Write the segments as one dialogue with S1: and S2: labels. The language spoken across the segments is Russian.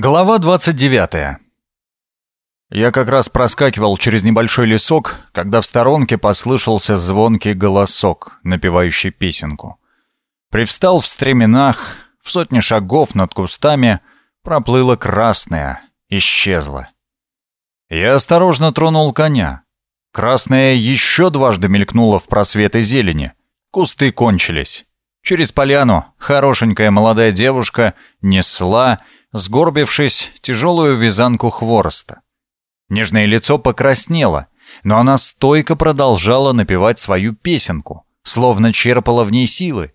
S1: Глава 29. Я как раз проскакивал через небольшой лесок, когда в сторонке послышался звонкий голосок, напевающий песенку. Привстал в стременах, в сотне шагов над кустами проплыла красная, исчезла. Я осторожно тронул коня. Красная еще дважды мелькнула в просветы зелени. Кусты кончились. Через поляну хорошенькая молодая девушка несла, сгорбившись, тяжелую вязанку хвороста. Нежное лицо покраснело, но она стойко продолжала напевать свою песенку, словно черпала в ней силы.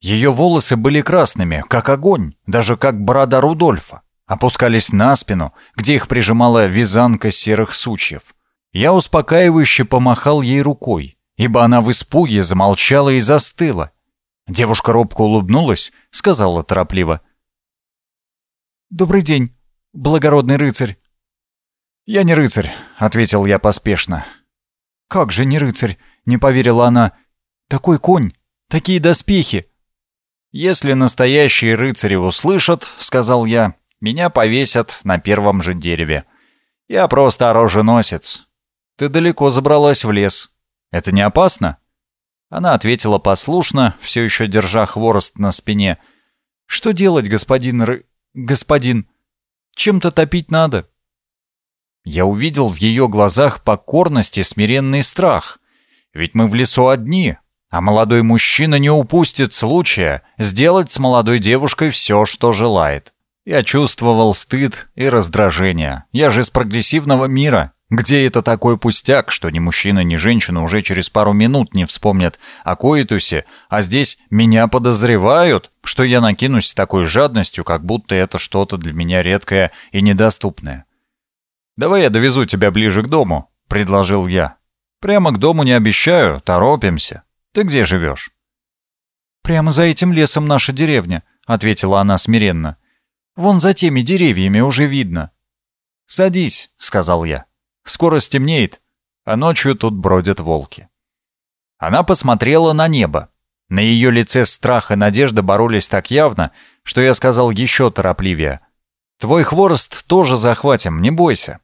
S1: Ее волосы были красными, как огонь, даже как борода Рудольфа, опускались на спину, где их прижимала вязанка серых сучьев. Я успокаивающе помахал ей рукой, ибо она в испуге замолчала и застыла. Девушка робко улыбнулась, сказала торопливо — «Добрый день, благородный рыцарь». «Я не рыцарь», — ответил я поспешно. «Как же не рыцарь?» — не поверила она. «Такой конь, такие доспехи». «Если настоящие рыцари услышат», — сказал я, — «меня повесят на первом же дереве. Я просто оруженосец. Ты далеко забралась в лес. Это не опасно?» Она ответила послушно, все еще держа хворост на спине. «Что делать, господин ры господин. Чем-то топить надо». Я увидел в ее глазах покорность и смиренный страх. Ведь мы в лесу одни, а молодой мужчина не упустит случая сделать с молодой девушкой все, что желает. Я чувствовал стыд и раздражение. Я же из прогрессивного мира. Где это такой пустяк, что ни мужчина, ни женщина уже через пару минут не вспомнят о коитусе, а здесь меня подозревают, что я накинусь с такой жадностью, как будто это что-то для меня редкое и недоступное. «Давай я довезу тебя ближе к дому», — предложил я. «Прямо к дому не обещаю, торопимся. Ты где живешь?» «Прямо за этим лесом наша деревня», — ответила она смиренно. «Вон за теми деревьями уже видно». «Садись», — сказал я. Скоро стемнеет, а ночью тут бродят волки. Она посмотрела на небо. На ее лице страх и надежда боролись так явно, что я сказал еще торопливее. «Твой хворост тоже захватим, не бойся».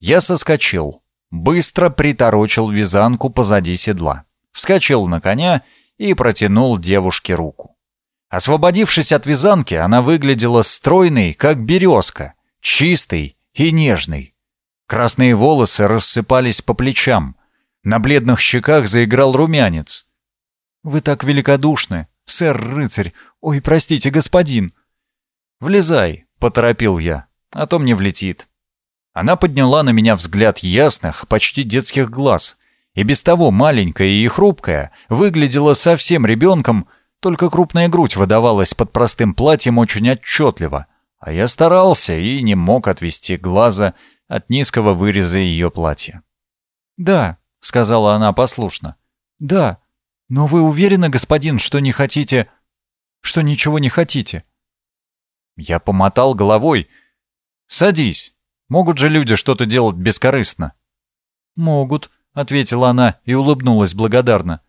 S1: Я соскочил, быстро приторочил вязанку позади седла, вскочил на коня и протянул девушке руку. Освободившись от вязанки, она выглядела стройной, как березка, чистой и нежной. Красные волосы рассыпались по плечам. На бледных щеках заиграл румянец. «Вы так великодушны, сэр-рыцарь! Ой, простите, господин!» «Влезай», — поторопил я, — «а то мне влетит». Она подняла на меня взгляд ясных, почти детских глаз, и без того маленькая и хрупкая выглядела совсем ребенком, только крупная грудь выдавалась под простым платьем очень отчетливо, а я старался и не мог отвести глаза от низкого выреза ее платья. «Да», — сказала она послушно. «Да, но вы уверены, господин, что не хотите... что ничего не хотите?» Я помотал головой. «Садись. Могут же люди что-то делать бескорыстно?» «Могут», — ответила она и улыбнулась благодарно.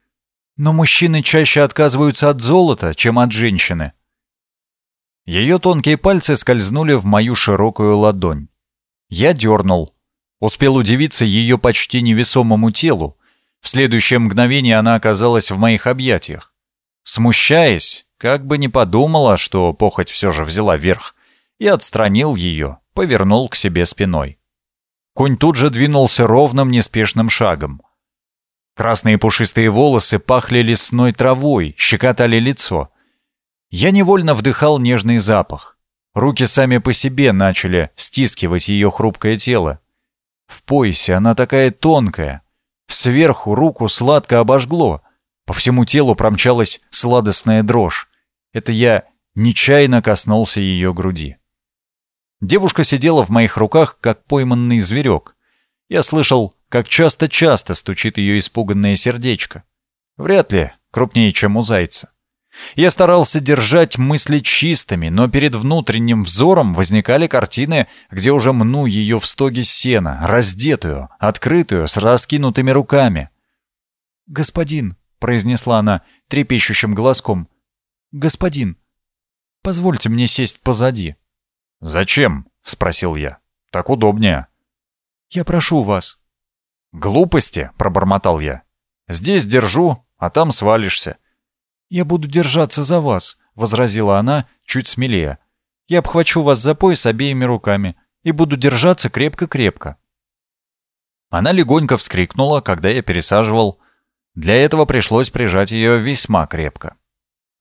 S1: «Но мужчины чаще отказываются от золота, чем от женщины». Ее тонкие пальцы скользнули в мою широкую ладонь. Я дернул. Успел удивиться ее почти невесомому телу. В следующее мгновение она оказалась в моих объятиях. Смущаясь, как бы не подумала, что похоть все же взяла верх, я отстранил ее, повернул к себе спиной. Конь тут же двинулся ровным неспешным шагом. Красные пушистые волосы пахли лесной травой, щекотали лицо. Я невольно вдыхал нежный запах. Руки сами по себе начали стискивать ее хрупкое тело. В поясе она такая тонкая. Сверху руку сладко обожгло. По всему телу промчалась сладостная дрожь. Это я нечаянно коснулся ее груди. Девушка сидела в моих руках, как пойманный зверек. Я слышал, как часто-часто стучит ее испуганное сердечко. Вряд ли крупнее, чем у зайца. Я старался держать мысли чистыми, но перед внутренним взором возникали картины, где уже мну ее в стоге сена, раздетую, открытую, с раскинутыми руками. «Господин», — произнесла она трепещущим голоском, — «господин, позвольте мне сесть позади». «Зачем?» — спросил я. «Так удобнее».
S2: «Я прошу вас».
S1: «Глупости», — пробормотал я. «Здесь держу, а там свалишься».
S2: «Я буду держаться за вас», — возразила она чуть смелее. «Я обхвачу вас за пояс обеими руками и буду держаться крепко-крепко».
S1: Она легонько вскрикнула, когда я пересаживал. Для этого пришлось прижать ее весьма крепко.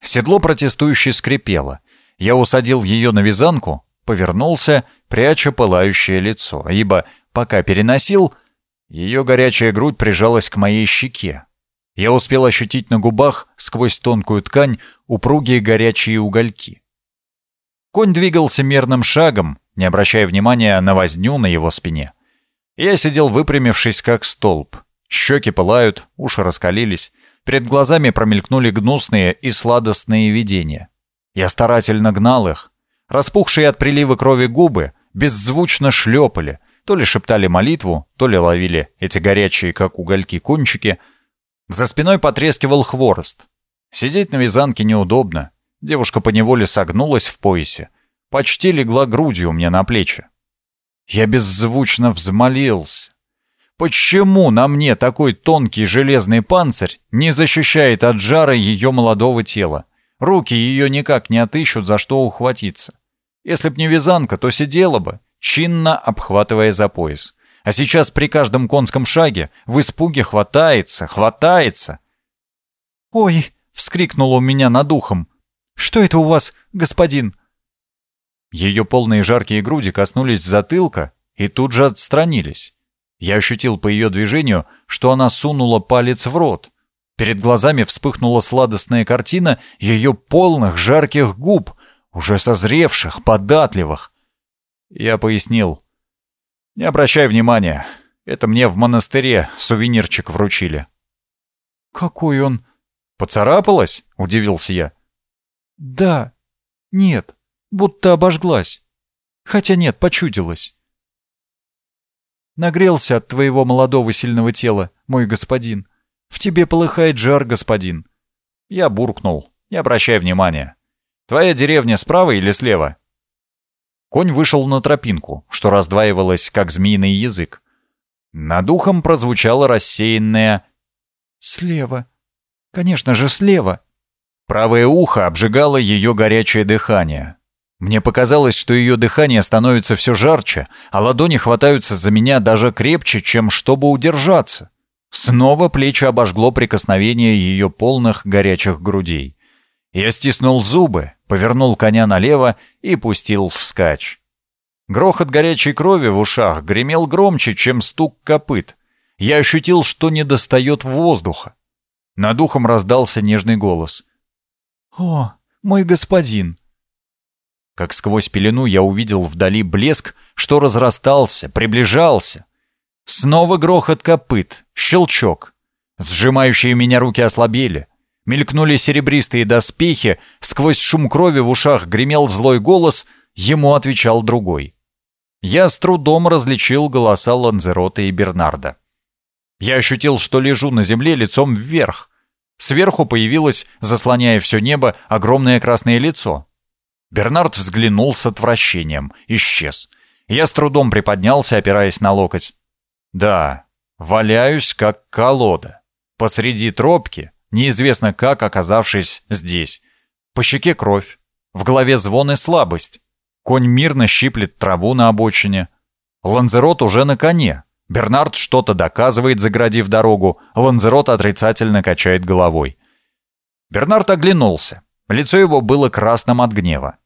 S1: Седло протестующе скрипело. Я усадил ее на вязанку, повернулся, пряча пылающее лицо, ибо, пока переносил, ее горячая грудь прижалась к моей щеке. Я успел ощутить на губах, сквозь тонкую ткань, упругие горячие угольки. Конь двигался мерным шагом, не обращая внимания на возню на его спине. Я сидел выпрямившись, как столб. Щеки пылают, уши раскалились. Перед глазами промелькнули гнусные и сладостные видения. Я старательно гнал их. Распухшие от прилива крови губы беззвучно шлепали, то ли шептали молитву, то ли ловили эти горячие, как угольки, кончики. За спиной потрескивал хворост. Сидеть на вязанке неудобно. Девушка поневоле согнулась в поясе. Почти легла грудью мне на плечи. Я беззвучно взмолился. Почему на мне такой тонкий железный панцирь не защищает от жара ее молодого тела? Руки ее никак не отыщут, за что ухватиться. Если б не вязанка, то сидела бы, чинно обхватывая за пояс. А сейчас при каждом конском шаге в испуге хватается, хватается.
S2: «Ой!» — вскрикнула у меня над ухом. «Что это у вас, господин?»
S1: Ее полные жаркие груди коснулись затылка и тут же отстранились. Я ощутил по ее движению, что она сунула палец в рот. Перед глазами вспыхнула сладостная картина ее полных жарких губ, уже созревших, податливых. Я пояснил. «Не обращай внимания. Это мне в монастыре сувенирчик вручили».
S2: «Какой он...»
S1: «Поцарапалась?» — удивился я.
S2: «Да. Нет будто обожглась. Хотя нет, почудилась. Нагрелся от твоего молодого сильного тела, мой господин. В тебе полыхает жар, господин.
S1: Я буркнул, не обращай внимания. Твоя деревня справа или слева? Конь вышел на тропинку, что раздваивалось, как змеиный язык. Над ухом прозвучало рассеянное
S2: «Слева. Конечно же, слева».
S1: Правое ухо обжигало ее горячее дыхание. Мне показалось, что ее дыхание становится все жарче, а ладони хватаются за меня даже крепче, чем чтобы удержаться. Снова плечи обожгло прикосновение ее полных горячих грудей. Я стиснул зубы, повернул коня налево и пустил вскачь. Грохот горячей крови в ушах гремел громче, чем стук копыт. Я ощутил, что не достает воздуха. Над ухом раздался нежный голос.
S2: «О, мой господин!»
S1: как сквозь пелену я увидел вдали блеск, что разрастался, приближался. Снова грохот копыт, щелчок. Сжимающие меня руки ослабели. Мелькнули серебристые доспехи, сквозь шум крови в ушах гремел злой голос, ему отвечал другой. Я с трудом различил голоса Ланзерота и Бернарда. Я ощутил, что лежу на земле лицом вверх. Сверху появилось, заслоняя все небо, огромное красное лицо. Бернард взглянул с отвращением, исчез. Я с трудом приподнялся, опираясь на локоть. Да, валяюсь как колода. Посреди тропки, неизвестно как оказавшись здесь. По щеке кровь, в голове звон и слабость. Конь мирно щиплет траву на обочине. Ланзерот уже на коне. Бернард что-то доказывает, заградив дорогу. Ланзерот отрицательно качает головой. Бернард оглянулся. Лицо его было красным от гнева.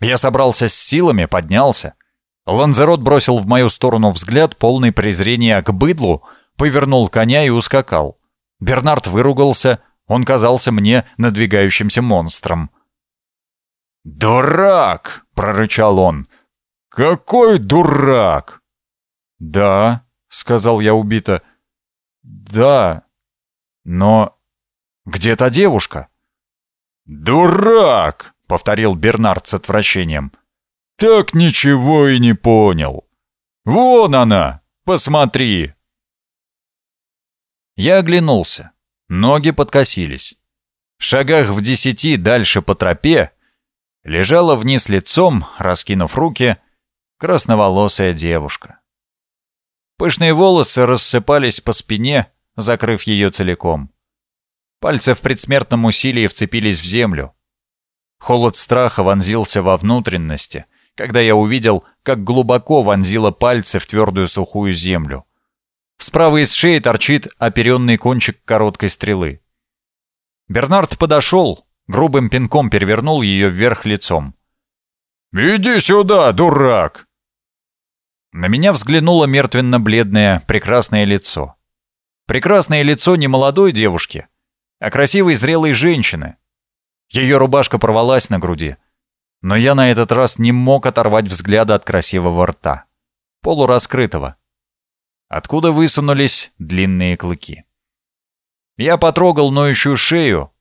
S1: Я собрался с силами, поднялся. Ланзерот бросил в мою сторону взгляд, полный презрения к быдлу, повернул коня и ускакал. Бернард выругался, он казался мне надвигающимся монстром. «Дурак!» — прорычал он. «Какой дурак!» «Да», — сказал я убито. «Да, но где та девушка?» «Дурак!» — повторил Бернард с отвращением. «Так ничего и не понял. Вон она! Посмотри!» Я оглянулся. Ноги подкосились. В шагах в десяти дальше по тропе лежала вниз лицом, раскинув руки,
S2: Красноволосая девушка. Пышные волосы рассыпались по спине, закрыв ее целиком. Пальцы в предсмертном усилии вцепились в землю. Холод страха вонзился во внутренности, когда я увидел, как глубоко вонзила пальцы в твердую сухую землю. Справа из шеи торчит оперенный кончик короткой стрелы. Бернард подошел, грубым пинком перевернул ее вверх лицом.
S1: «Иди сюда, дурак!»
S2: На меня взглянуло мертвенно-бледное, прекрасное лицо. Прекрасное лицо не молодой девушки, а красивой зрелой женщины. Ее рубашка порвалась на груди, но я на этот раз не мог оторвать взгляда от красивого рта, полураскрытого, откуда высунулись длинные клыки. Я потрогал ноющую шею,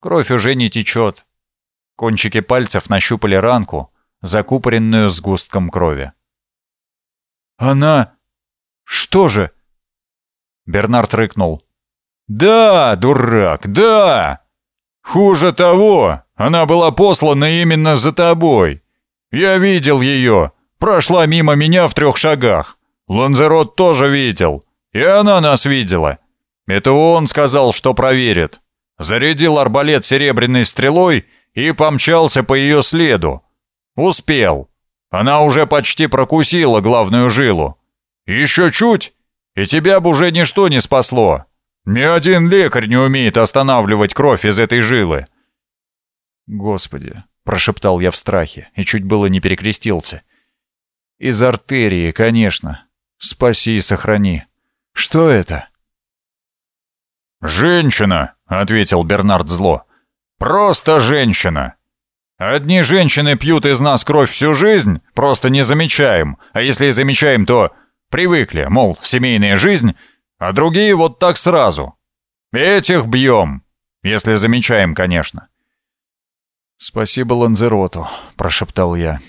S2: кровь уже не течет. Кончики пальцев нащупали ранку, закупоренную сгустком крови. «Она... что же?» Бернард рыкнул.
S1: «Да, дурак, да! Хуже того, она была послана именно за тобой. Я видел ее, прошла мимо меня в трех шагах. Ланзерот тоже видел, и она нас видела. Это он сказал, что проверит. Зарядил арбалет серебряной стрелой и помчался по ее следу. Успел. Она уже почти прокусила главную жилу. Еще чуть, и тебя бы уже ничто не спасло. Ни один лекарь не умеет останавливать кровь из этой жилы.
S2: Господи, прошептал я в страхе и чуть было не перекрестился. Из артерии, конечно. Спаси и сохрани. Что это?
S1: «Женщина», — ответил Бернард зло. «Просто женщина. Одни женщины пьют из нас кровь всю жизнь, просто не замечаем, а если и замечаем, то привыкли, мол, семейная жизнь, а другие вот так сразу. Этих бьем, если замечаем, конечно».
S2: «Спасибо Ланзероту», — прошептал я.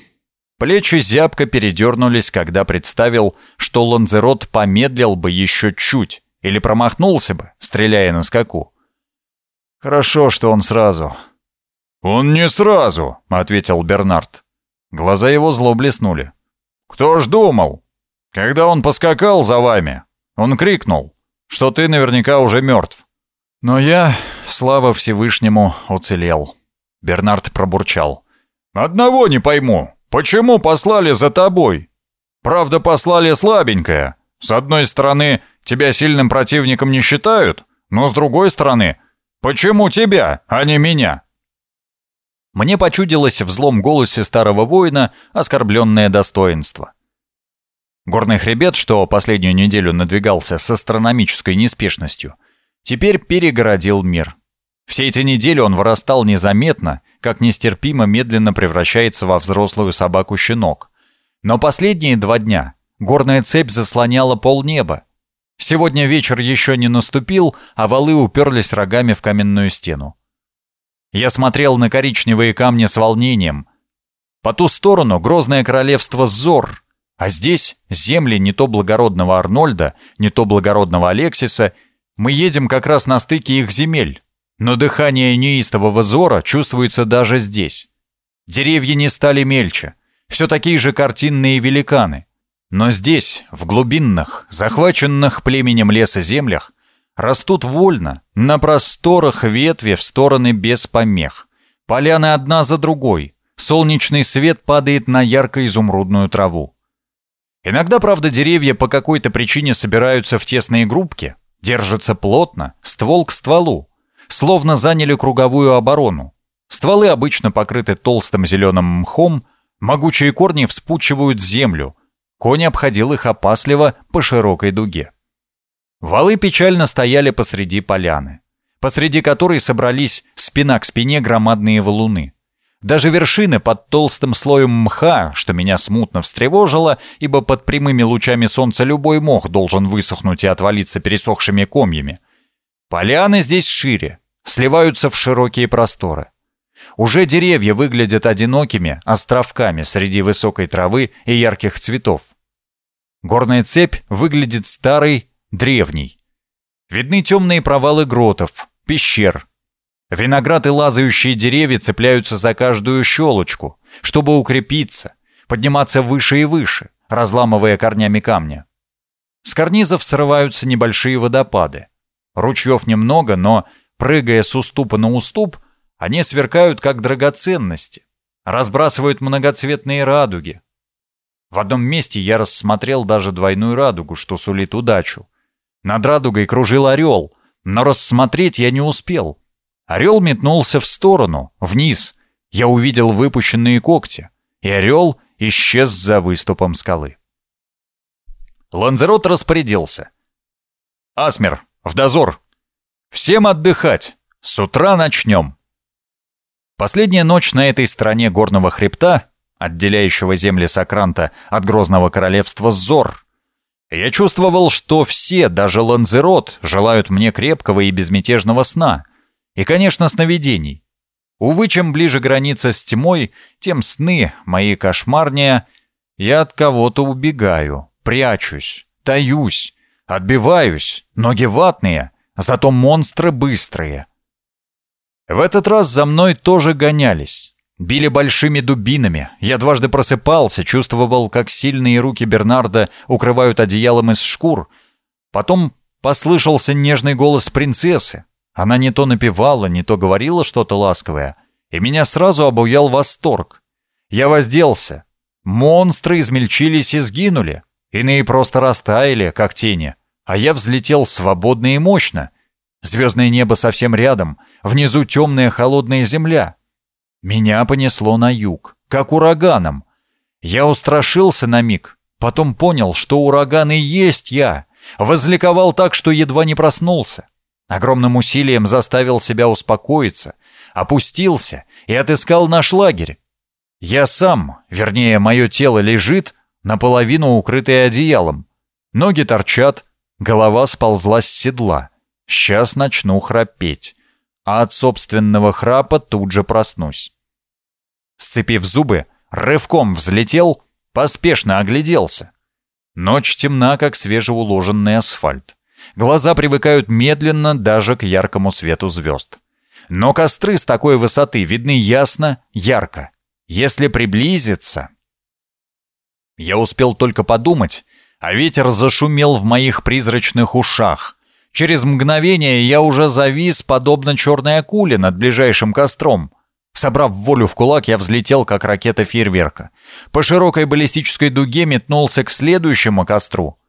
S2: Плечи зябко передернулись, когда представил, что Ланзерот помедлил бы еще чуть, или промахнулся бы, стреляя на скаку. Хорошо, что он сразу.
S1: «Он не сразу», — ответил Бернард. Глаза его зло блеснули. «Кто ж думал? Когда он поскакал за вами, он крикнул, что ты наверняка уже мертв».
S2: Но я, слава Всевышнему, уцелел. Бернард пробурчал.
S1: «Одного не пойму. Почему послали за тобой? Правда, послали слабенькое. С одной стороны, Тебя сильным противником не считают, но с другой стороны, почему тебя, а не меня?»
S2: Мне почудилось в злом голосе старого воина оскорбленное достоинство. Горный хребет, что последнюю неделю надвигался с астрономической неспешностью, теперь перегородил мир. Все эти недели он вырастал незаметно, как нестерпимо медленно превращается во взрослую собаку-щенок. Но последние два дня горная цепь заслоняла полнеба, Сегодня вечер еще не наступил, а валы уперлись рогами в каменную стену. Я смотрел на коричневые камни с волнением. По ту сторону грозное королевство Зор, а здесь земли не то благородного Арнольда, не то благородного Алексиса. Мы едем как раз на стыке их земель. Но дыхание неистового Зора чувствуется даже здесь. Деревья не стали мельче, все такие же картинные великаны. Но здесь, в глубинных, захваченных племенем леса землях, растут вольно, на просторах ветви в стороны без помех. Поляны одна за другой, солнечный свет падает на ярко-изумрудную траву. Иногда, правда, деревья по какой-то причине собираются в тесные группки, держатся плотно, ствол к стволу, словно заняли круговую оборону. Стволы обычно покрыты толстым зеленым мхом, могучие корни вспучивают землю – Конь обходил их опасливо по широкой дуге. Валы печально стояли посреди поляны, посреди которой собрались спина к спине громадные валуны. Даже вершины под толстым слоем мха, что меня смутно встревожило, ибо под прямыми лучами солнца любой мох должен высохнуть и отвалиться пересохшими комьями. Поляны здесь шире, сливаются в широкие просторы. Уже деревья выглядят одинокими островками среди высокой травы и ярких цветов. Горная цепь выглядит старой, древней. Видны темные провалы гротов, пещер. Виноград и лазающие деревья цепляются за каждую щелочку, чтобы укрепиться, подниматься выше и выше, разламывая корнями камня. С карнизов срываются небольшие водопады. Ручьев немного, но, прыгая с уступа на уступ, они сверкают как драгоценности, разбрасывают многоцветные радуги. В одном месте я рассмотрел даже двойную радугу, что сулит удачу. Над радугой кружил орел, но рассмотреть я не успел. Орел метнулся в сторону, вниз. Я увидел выпущенные когти, и орел исчез за выступом скалы. Ланзерот распорядился. «Асмер, в дозор! Всем отдыхать! С утра начнем!» Последняя ночь на этой стороне горного хребта, отделяющего земли Сокранта от грозного королевства Зор, я чувствовал, что все, даже Ланзерот, желают мне крепкого и безмятежного сна. И, конечно, сновидений. Увы, чем ближе граница с тьмой, тем сны мои кошмарнее. Я от кого-то убегаю, прячусь, таюсь, отбиваюсь, ноги ватные, зато монстры быстрые. В этот раз за мной тоже гонялись. Били большими дубинами. Я дважды просыпался, чувствовал, как сильные руки Бернарда укрывают одеялом из шкур. Потом послышался нежный голос принцессы. Она не то напевала, не то говорила что-то ласковое, и меня сразу обуял восторг. Я возделся. Монстры измельчились и сгинули. Иные просто растаяли, как тени. А я взлетел свободно и мощно. Звездное небо совсем рядом. Внизу темная холодная земля. Меня понесло на юг, как ураганом. Я устрашился на миг, потом понял, что ураган и есть я. Возликовал так, что едва не проснулся. Огромным усилием заставил себя успокоиться, опустился и отыскал наш лагерь. Я сам, вернее, мое тело лежит, наполовину укрытое одеялом. Ноги торчат, голова сползла с седла. Сейчас начну храпеть а от собственного храпа тут же проснусь. Сцепив зубы, рывком взлетел, поспешно огляделся. Ночь темна, как свежеуложенный асфальт. Глаза привыкают медленно даже к яркому свету звезд. Но костры с такой высоты видны ясно, ярко. Если приблизиться... Я успел только подумать, а ветер зашумел в моих призрачных ушах, Через мгновение я уже завис, подобно черной акуле над ближайшим костром. Собрав волю в кулак, я взлетел, как ракета фейерверка. По широкой баллистической дуге метнулся к следующему костру.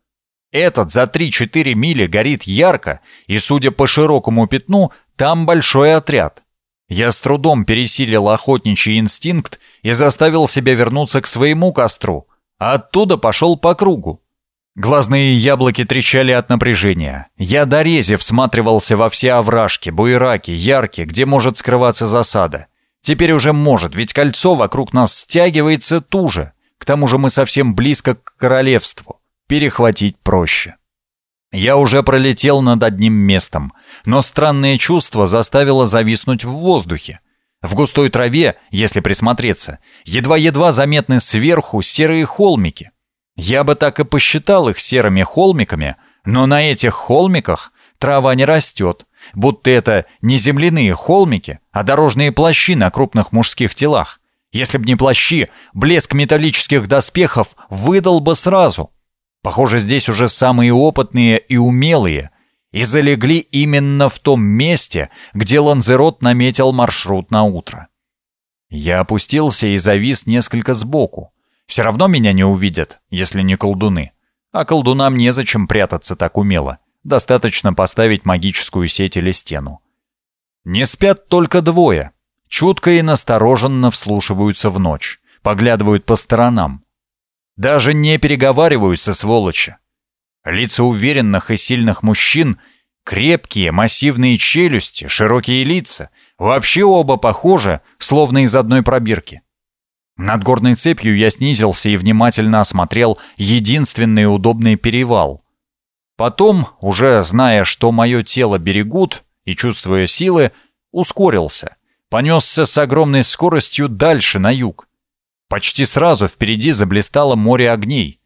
S2: Этот за 3-4 мили горит ярко, и, судя по широкому пятну, там большой отряд. Я с трудом пересилил охотничий инстинкт и заставил себя вернуться к своему костру, а оттуда пошел по кругу. Глазные яблоки трещали от напряжения. Я до рези всматривался во все овражки, буераки, ярки, где может скрываться засада. Теперь уже может, ведь кольцо вокруг нас стягивается туже. К тому же мы совсем близко к королевству. Перехватить проще. Я уже пролетел над одним местом, но странное чувство заставило зависнуть в воздухе. В густой траве, если присмотреться, едва-едва заметны сверху серые холмики. Я бы так и посчитал их серыми холмиками, но на этих холмиках трава не растет, будто это не земляные холмики, а дорожные плащи на крупных мужских телах. Если б не плащи, блеск металлических доспехов выдал бы сразу. Похоже, здесь уже самые опытные и умелые, и залегли именно в том месте, где Ланзерот наметил маршрут на утро. Я опустился и завис несколько сбоку. Все равно меня не увидят, если не колдуны. А колдунам незачем прятаться так умело. Достаточно поставить магическую сеть или стену. Не спят только двое. Чутко и настороженно вслушиваются в ночь. Поглядывают по сторонам. Даже не переговариваются, сволочи. Лица уверенных и сильных мужчин — крепкие, массивные челюсти, широкие лица. Вообще оба похожи, словно из одной пробирки. Над горной цепью я снизился и внимательно осмотрел единственный удобный перевал. Потом, уже зная, что мое тело берегут и чувствуя силы, ускорился, понесся с огромной скоростью дальше на юг. Почти сразу впереди заблистало море огней.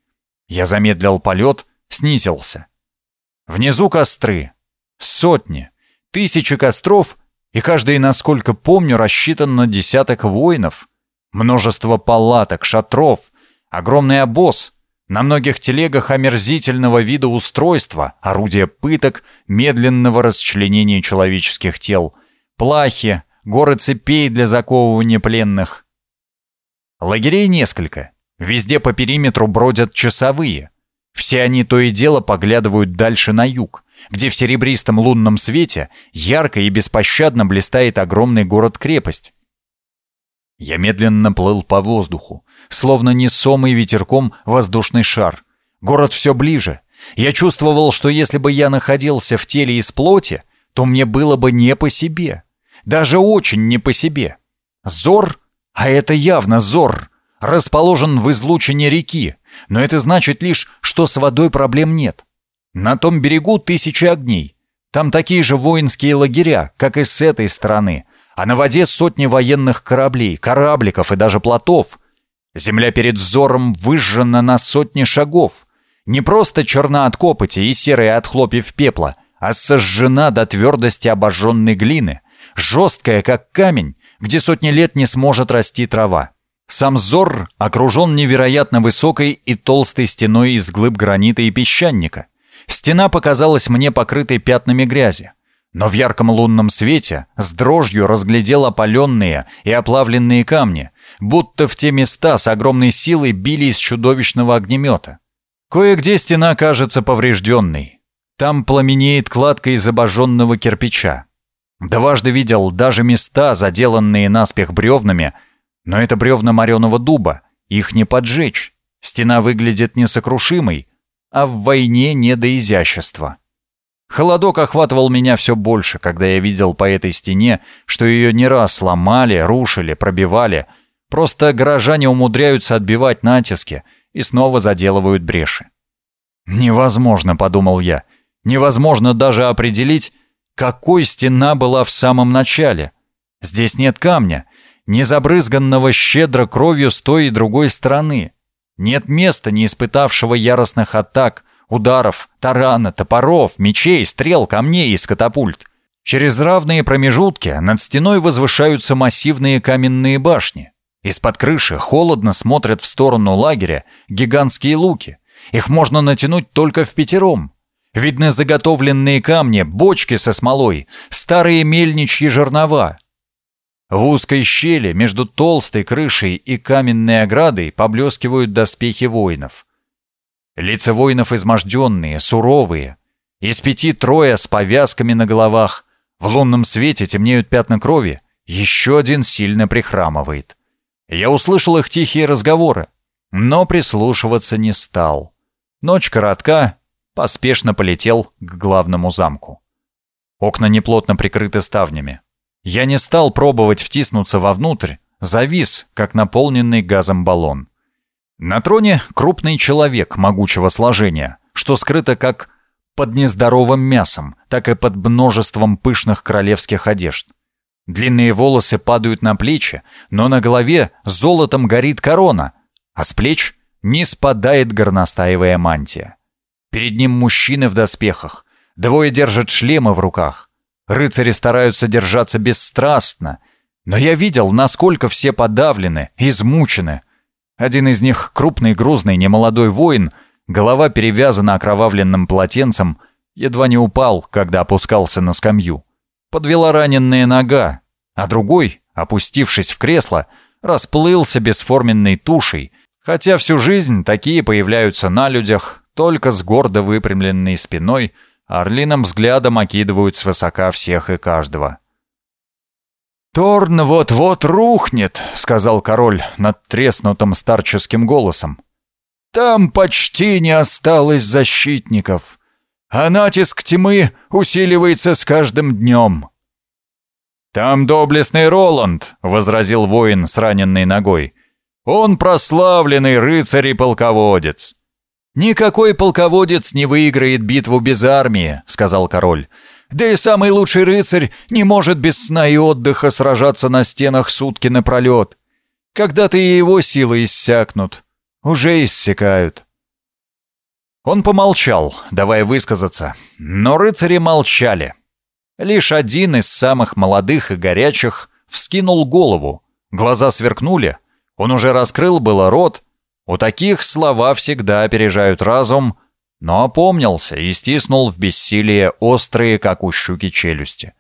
S2: Я замедлил полет, снизился. Внизу костры. Сотни, тысячи костров, и каждый, насколько помню, рассчитан на десяток воинов — Множество палаток, шатров, Огромный обоз, на многих телегах омерзительного вида устройства, орудия пыток, медленного расчленения человеческих тел, плахи, горы цепей для заковывания пленных. Лагерей несколько. Везде по периметру бродят часовые. Все они то и дело поглядывают дальше на юг, где в серебристом лунном свете ярко и беспощадно блистает огромный город-крепость. Я медленно плыл по воздуху, словно несомый ветерком воздушный шар. Город все ближе. Я чувствовал, что если бы я находился в теле из плоти, то мне было бы не по себе. Даже очень не по себе. Зор, а это явно Зор, расположен в излучине реки, но это значит лишь, что с водой проблем нет. На том берегу тысячи огней. Там такие же воинские лагеря, как и с этой стороны, а на воде сотни военных кораблей, корабликов и даже плотов. Земля перед взором выжжена на сотни шагов. Не просто черна от копоти и серая от хлопьев пепла, а сожжена до твердости обожженной глины, жесткая, как камень, где сотни лет не сможет расти трава. Сам Зор окружен невероятно высокой и толстой стеной из глыб гранита и песчаника. Стена показалась мне покрытой пятнами грязи. Но в ярком лунном свете с дрожью разглядел опаленные и оплавленные камни, будто в те места с огромной силой били из чудовищного огнемета. Кое-где стена кажется поврежденной. Там пламенеет кладка из обожженного кирпича. Дважды видел даже места, заделанные наспех бревнами, но это бревна мореного дуба, их не поджечь. Стена выглядит несокрушимой, а в войне не до изящества. Холодок охватывал меня все больше, когда я видел по этой стене, что ее не раз сломали, рушили, пробивали. Просто горожане умудряются отбивать натиски и снова заделывают бреши. «Невозможно», — подумал я, — «невозможно даже определить, какой стена была в самом начале. Здесь нет камня, не забрызганного щедро кровью с той и другой стороны. Нет места, не испытавшего яростных атак, ударов, тарана, топоров, мечей, стрел, камней из катапульт. Через равные промежутки над стеной возвышаются массивные каменные башни. Из-под крыши холодно смотрят в сторону лагеря гигантские луки. Их можно натянуть только в пятером. Видны заготовленные камни, бочки со смолой, старые мельничьи жернова. В узкой щели между толстой крышей и каменной оградой поблескивают доспехи воинов. Лица воинов изможденные, суровые. Из пяти трое с повязками на головах. В лунном свете темнеют пятна крови. Еще один сильно прихрамывает. Я услышал их тихие разговоры, но прислушиваться не стал. Ночь коротка, поспешно полетел к главному замку. Окна неплотно прикрыты ставнями. Я не стал пробовать втиснуться вовнутрь, завис, как наполненный газом баллон. На троне крупный человек могучего сложения, что скрыто как под нездоровым мясом, так и под множеством пышных королевских одежд. Длинные волосы падают на плечи, но на голове золотом горит корона, а с плеч не спадает горностаевая мантия. Перед ним мужчины в доспехах, двое держат шлемы в руках. Рыцари стараются держаться бесстрастно, но я видел, насколько все подавлены, измучены, один из них, крупный, грузный, немолодой воин, голова перевязана окровавленным полотенцем, едва не упал, когда опускался на скамью. Подвела раненная нога, а другой, опустившись в кресло, расплылся бесформенной тушей, хотя всю жизнь такие появляются на людях, только с гордо выпрямленной спиной, орлиным взглядом окидывают свысока всех и каждого. «Торн вот-вот рухнет», — сказал король над треснутым старческим голосом. «Там почти не осталось защитников, а натиск тьмы усиливается с каждым днем». «Там доблестный Роланд», — возразил воин с раненной ногой. «Он прославленный рыцарь и полководец». «Никакой полководец не выиграет битву без армии», — сказал король. Да и самый лучший рыцарь не может без сна и отдыха сражаться на стенах сутки напролет. Когда-то и его силы иссякнут. Уже иссякают. Он помолчал, давая высказаться, но рыцари молчали. Лишь один из самых молодых и горячих вскинул голову, глаза сверкнули, он уже раскрыл было рот, У таких слова всегда опережают разум, но опомнился и стиснул в бессилие острые, как у щуки, челюсти.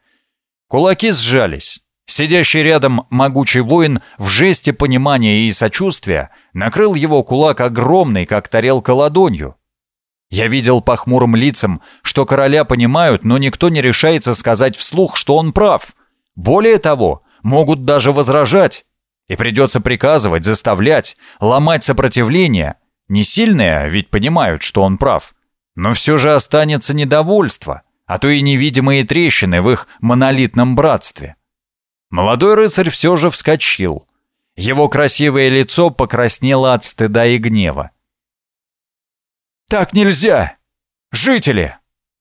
S2: Кулаки сжались. Сидящий рядом могучий воин в жесте понимания и сочувствия накрыл его кулак огромный, как тарелка ладонью. Я видел по хмурым лицам, что короля понимают, но никто не решается сказать вслух, что он прав. Более того, могут даже возражать. И придется приказывать, заставлять, ломать сопротивление. Не сильные, ведь понимают, что он прав. Но все же останется недовольство, а то и невидимые трещины в их монолитном братстве. Молодой рыцарь все же вскочил. Его красивое лицо покраснело от стыда и гнева. «Так нельзя! Жители!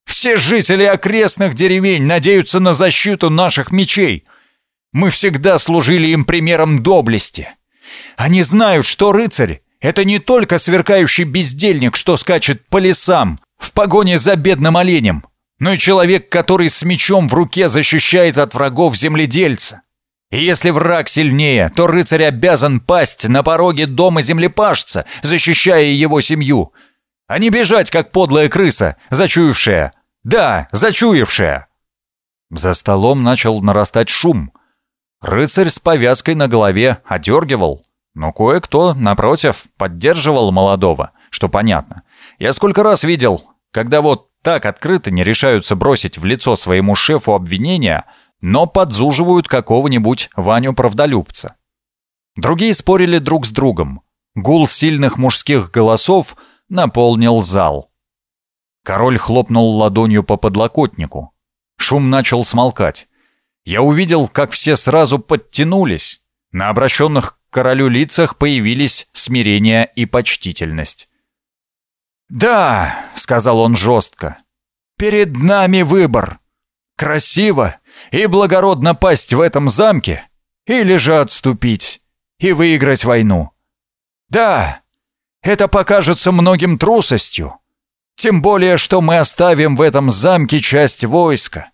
S2: Все жители окрестных деревень надеются на защиту наших мечей. Мы всегда служили им примером доблести. Они знают, что рыцарь — это не только сверкающий бездельник, что скачет по лесам в погоне за бедным оленем, но и человек, который с мечом в руке защищает от врагов земледельца. И если враг сильнее, то рыцарь обязан пасть на пороге дома землепашца, защищая его семью, а не бежать, как подлая крыса, зачуявшая. Да, зачуявшая. За столом начал нарастать шум. Рыцарь с повязкой на голове одергивал, но кое-кто, напротив, поддерживал молодого, что понятно. Я сколько раз видел, когда вот так открыто не решаются бросить в лицо своему шефу обвинения, но подзуживают какого-нибудь Ваню-правдолюбца. Другие спорили друг с другом. Гул сильных мужских голосов наполнил зал. Король хлопнул ладонью по подлокотнику. Шум начал смолкать. Я увидел, как все сразу подтянулись. На обращенных королю лицах появились смирение и почтительность. «Да», — сказал он жестко, — «перед нами выбор. Красиво и благородно пасть в этом замке или же отступить и выиграть войну. Да, это покажется многим трусостью, тем более, что мы оставим в этом замке часть войска.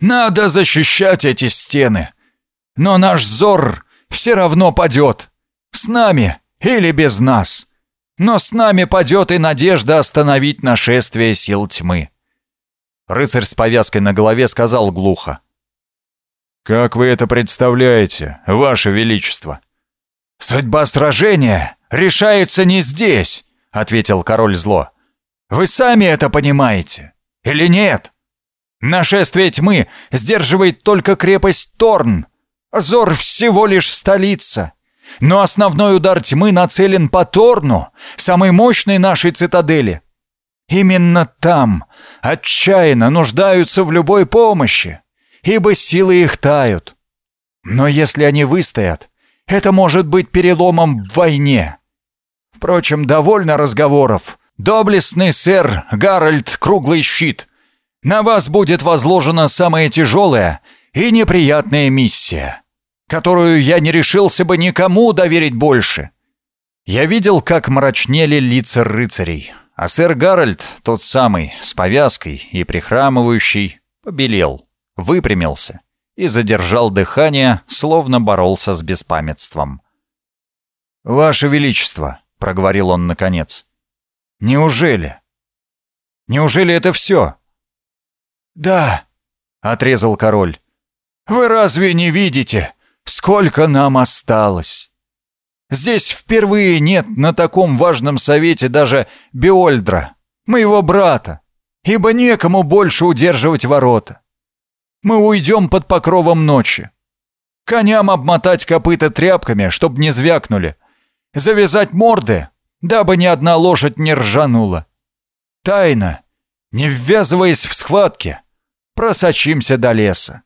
S2: Надо защищать эти стены. Но наш зор все равно падет. С нами или без нас но с нами падет и надежда остановить нашествие сил тьмы. Рыцарь с повязкой на голове сказал глухо. «Как вы это представляете, Ваше Величество?» «Судьба сражения решается не здесь», — ответил король зло. «Вы сами это понимаете? Или нет? Нашествие тьмы сдерживает только крепость Торн. Зор всего лишь столица. Но основной удар тьмы нацелен по Торну, самой мощной нашей цитадели. Именно там отчаянно нуждаются в любой помощи, ибо силы их тают. Но если они выстоят, это может быть переломом в войне. Впрочем, довольно разговоров. Доблестный сэр Гарольд Круглый Щит, на вас будет возложена самая тяжелая и неприятная миссия которую я не решился бы никому доверить больше. Я видел, как мрачнели лица рыцарей, а сэр Гарольд, тот самый, с повязкой и прихрамывающий, побелел, выпрямился и задержал дыхание, словно боролся с беспамятством. «Ваше Величество», — проговорил он наконец, — «неужели? Неужели это все?» «Да», — отрезал король. «Вы разве не видите? Сколько нам осталось? Здесь впервые нет на таком важном совете даже Биольдра, моего брата, ибо некому больше удерживать ворота. Мы уйдем под покровом ночи. Коням обмотать копыта тряпками, чтоб не звякнули. Завязать морды, дабы ни одна лошадь не ржанула. Тайно, не ввязываясь в схватки, просочимся до леса.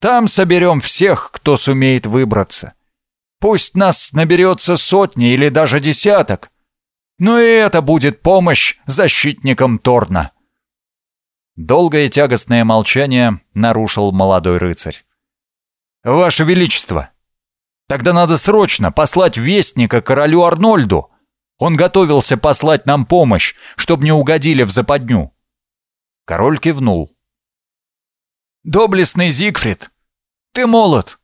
S2: Там соберем всех, кто сумеет выбраться. Пусть нас наберется сотни или даже десяток, но и это будет помощь защитникам Торна». Долгое тягостное молчание нарушил молодой рыцарь. «Ваше Величество, тогда надо срочно послать вестника королю Арнольду. Он готовился послать нам помощь, чтобы не угодили в западню». Король кивнул. Доблестный Зигфрид, ты молод,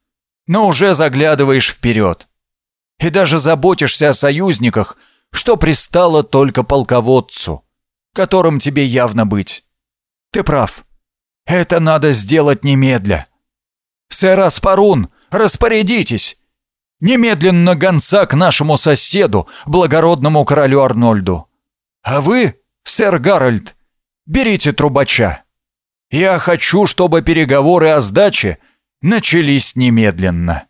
S2: но уже заглядываешь вперед. И даже заботишься о союзниках, что пристало только полководцу, которым тебе явно быть. Ты прав. Это надо сделать немедля. Сэр Аспарун, распорядитесь! Немедленно гонца к нашему соседу, благородному королю Арнольду. А вы, сэр Гарольд, берите трубача. Я хочу, чтобы переговоры о сдаче начались немедленно.